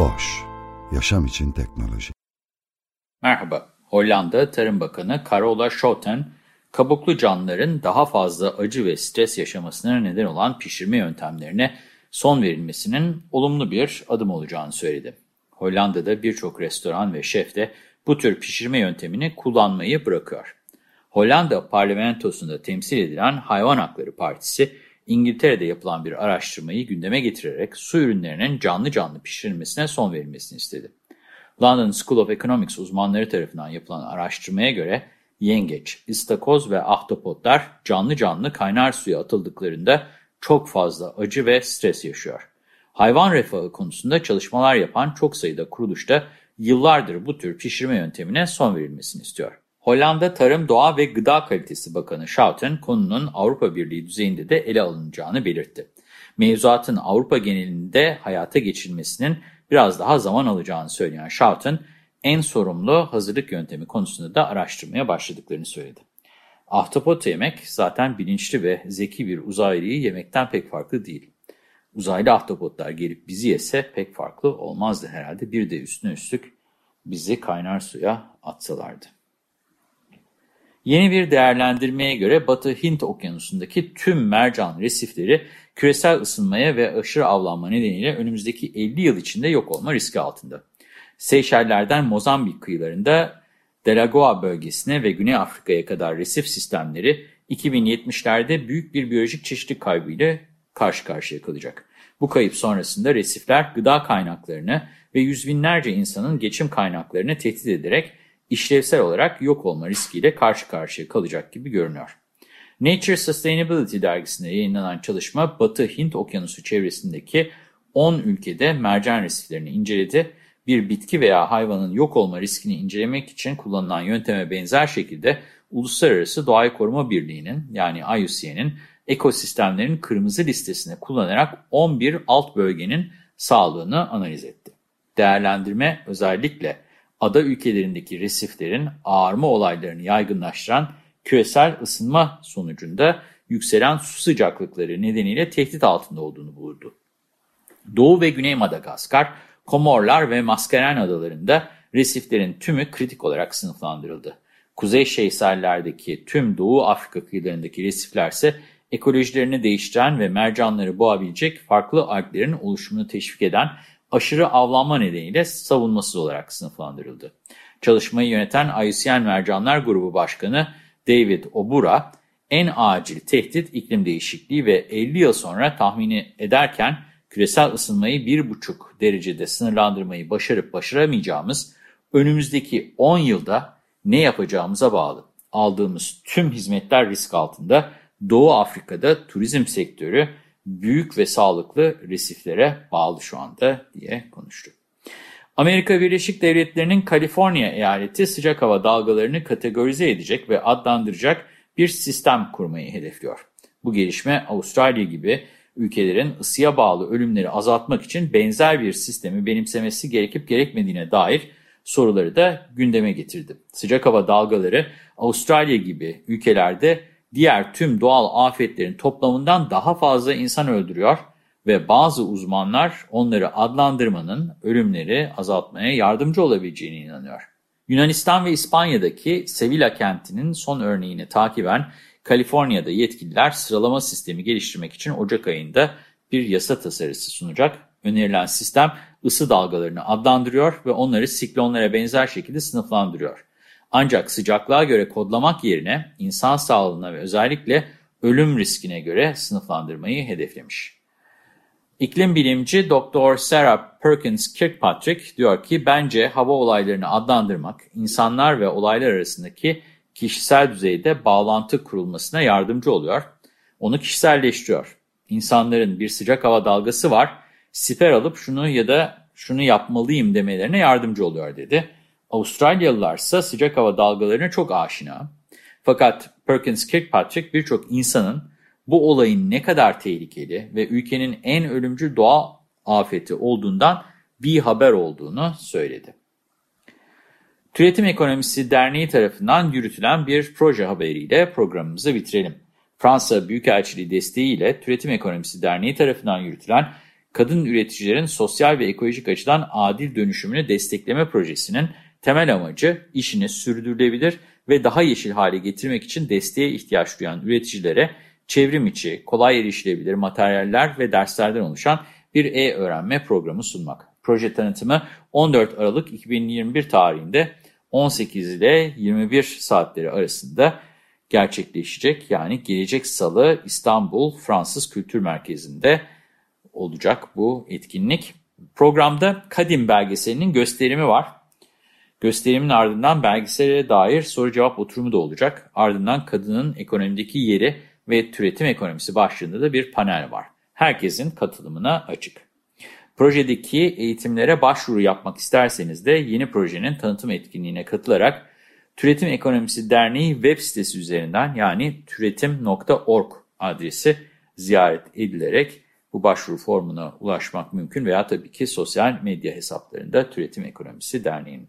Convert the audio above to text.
Boş, yaşam için teknoloji. Merhaba, Hollanda Tarım Bakanı Carola Schouten, kabuklu canlıların daha fazla acı ve stres yaşamasına neden olan pişirme yöntemlerine son verilmesinin olumlu bir adım olacağını söyledi. Hollanda'da birçok restoran ve şef de bu tür pişirme yöntemini kullanmayı bırakıyor. Hollanda parlamentosunda temsil edilen Hayvan Hakları Partisi, İngiltere'de yapılan bir araştırmayı gündeme getirerek su ürünlerinin canlı canlı pişirilmesine son verilmesini istedi. London School of Economics uzmanları tarafından yapılan araştırmaya göre yengeç, istakoz ve ahtapotlar canlı canlı kaynar suya atıldıklarında çok fazla acı ve stres yaşıyor. Hayvan refahı konusunda çalışmalar yapan çok sayıda kuruluş da yıllardır bu tür pişirme yöntemine son verilmesini istiyor. Hollanda Tarım, Doğa ve Gıda Kalitesi Bakanı Schouten konunun Avrupa Birliği düzeyinde de ele alınacağını belirtti. Mevzuatın Avrupa genelinde hayata geçirilmesinin biraz daha zaman alacağını söyleyen Schouten, en sorumlu hazırlık yöntemi konusunda da araştırmaya başladıklarını söyledi. Ahtapot yemek zaten bilinçli ve zeki bir uzaylıyı yemekten pek farklı değil. Uzaylı ahtapotlar gelip bizi yese pek farklı olmazdı herhalde. Bir de üstüne üstlük bizi kaynar suya atsalardı. Yeni bir değerlendirmeye göre Batı Hint okyanusundaki tüm mercan resifleri küresel ısınmaya ve aşırı avlanma nedeniyle önümüzdeki 50 yıl içinde yok olma riski altında. Seyşeller'den Mozambik kıyılarında Delagoa bölgesine ve Güney Afrika'ya kadar resif sistemleri 2070'lerde büyük bir biyolojik çeşitlilik kaybıyla karşı karşıya kalacak. Bu kayıp sonrasında resifler gıda kaynaklarını ve yüz binlerce insanın geçim kaynaklarını tehdit ederek işlevsel olarak yok olma riskiyle karşı karşıya kalacak gibi görünüyor. Nature Sustainability dergisinde yayınlanan çalışma Batı Hint Okyanusu çevresindeki 10 ülkede mercan resiflerini inceledi. Bir bitki veya hayvanın yok olma riskini incelemek için kullanılan yönteme benzer şekilde Uluslararası Doğayı Koruma Birliği'nin yani IUCN'in ekosistemlerin kırmızı listesine kullanarak 11 alt bölgenin sağlığını analiz etti. Değerlendirme özellikle ada ülkelerindeki resiflerin ağarma olaylarını yaygınlaştıran küresel ısınma sonucunda yükselen su sıcaklıkları nedeniyle tehdit altında olduğunu bulurdu. Doğu ve Güney Madagaskar, Komorlar ve Maskeren adalarında resiflerin tümü kritik olarak sınıflandırıldı. Kuzey Şeysaller'deki tüm Doğu Afrika kıyılarındaki resifler ise ekolojilerini değiştiren ve mercanları boğabilecek farklı alglerin oluşumunu teşvik eden aşırı avlanma nedeniyle savunmasız olarak sınıflandırıldı. Çalışmayı yöneten IUCN Mercanlar Grubu Başkanı David Obura, en acil tehdit iklim değişikliği ve 50 yıl sonra tahmini ederken küresel ısınmayı 1,5 derecede sınırlandırmayı başarıp başaramayacağımız önümüzdeki 10 yılda ne yapacağımıza bağlı. Aldığımız tüm hizmetler risk altında. Doğu Afrika'da turizm sektörü büyük ve sağlıklı resiflere bağlı şu anda diye konuştu. Amerika Birleşik Devletleri'nin Kaliforniya eyaleti sıcak hava dalgalarını kategorize edecek ve adlandıracak bir sistem kurmayı hedefliyor. Bu gelişme Avustralya gibi ülkelerin ısıya bağlı ölümleri azaltmak için benzer bir sistemi benimsemesi gerekip gerekmediğine dair soruları da gündeme getirdi. Sıcak hava dalgaları Avustralya gibi ülkelerde diğer tüm doğal afetlerin toplamından daha fazla insan öldürüyor ve bazı uzmanlar onları adlandırmanın ölümleri azaltmaya yardımcı olabileceğine inanıyor. Yunanistan ve İspanya'daki Sevilla kentinin son örneğini takiben Kaliforniya'da yetkililer sıralama sistemi geliştirmek için Ocak ayında bir yasa tasarısı sunacak. Önerilen sistem ısı dalgalarını adlandırıyor ve onları siklonlara benzer şekilde sınıflandırıyor. Ancak sıcaklığa göre kodlamak yerine insan sağlığına ve özellikle ölüm riskine göre sınıflandırmayı hedeflemiş. İklim bilimci Dr. Sarah Perkins Kirkpatrick diyor ki bence hava olaylarını adlandırmak insanlar ve olaylar arasındaki kişisel düzeyde bağlantı kurulmasına yardımcı oluyor, onu kişiselleştiriyor. insanların bir sıcak hava dalgası var, siper alıp şunu ya da şunu yapmalıyım demelerine yardımcı oluyor dedi. Avustralyalılar ise sıcak hava dalgalarına çok aşina. Fakat Perkins Kirkpatrick birçok insanın bu olayın ne kadar tehlikeli ve ülkenin en ölümcül doğa afeti olduğundan bir haber olduğunu söyledi. Türetim Ekonomisi Derneği tarafından yürütülen bir proje haberiyle programımızı bitirelim. Fransa Büyükelçiliği desteğiyle Türetim Ekonomisi Derneği tarafından yürütülen kadın üreticilerin sosyal ve ekolojik açıdan adil dönüşümünü destekleme projesinin temel amacı işini sürdürülebilir ve daha yeşil hale getirmek için desteğe ihtiyaç duyan üreticilere çevrim içi, kolay erişilebilir materyaller ve derslerden oluşan bir e-öğrenme programı sunmak. Proje tanıtımı 14 Aralık 2021 tarihinde 18 ile 21 saatleri arasında gerçekleşecek. Yani gelecek salı İstanbul Fransız Kültür Merkezi'nde olacak bu etkinlik. Programda Kadim belgeselinin gösterimi var. Gösterimin ardından belgesele dair soru cevap oturumu da olacak. Ardından kadının ekonomideki yeri ve türetim ekonomisi başlığında da bir panel var. Herkesin katılımına açık. Projedeki eğitimlere başvuru yapmak isterseniz de yeni projenin tanıtım etkinliğine katılarak Türetim Ekonomisi Derneği web sitesi üzerinden yani türetim.org adresi ziyaret edilerek bu başvuru formuna ulaşmak mümkün veya tabii ki sosyal medya hesaplarında Türetim Ekonomisi Derneği'nin.